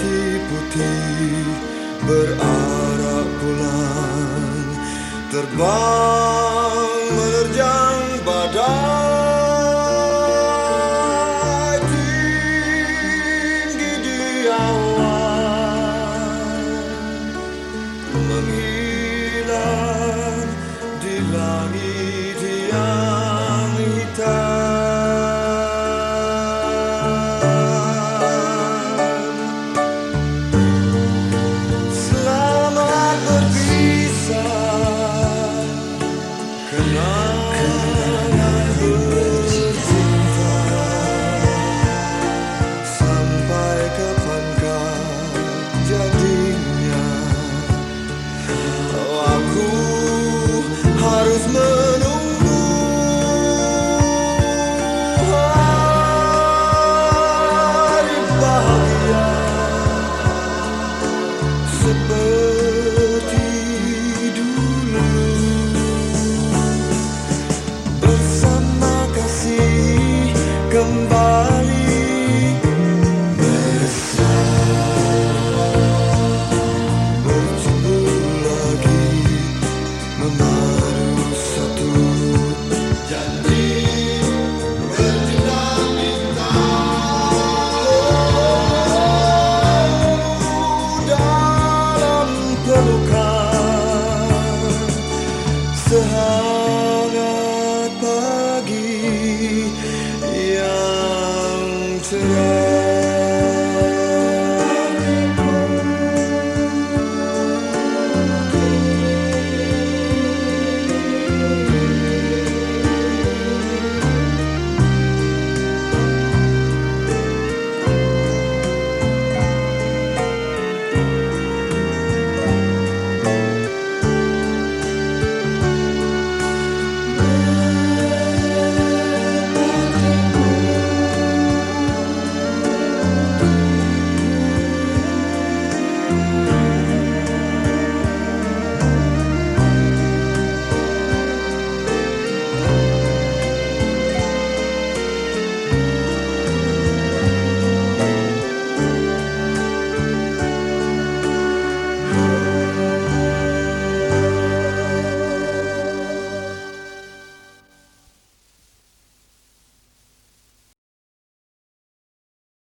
hati putih berarak pulang terbang. seperti dulu. será.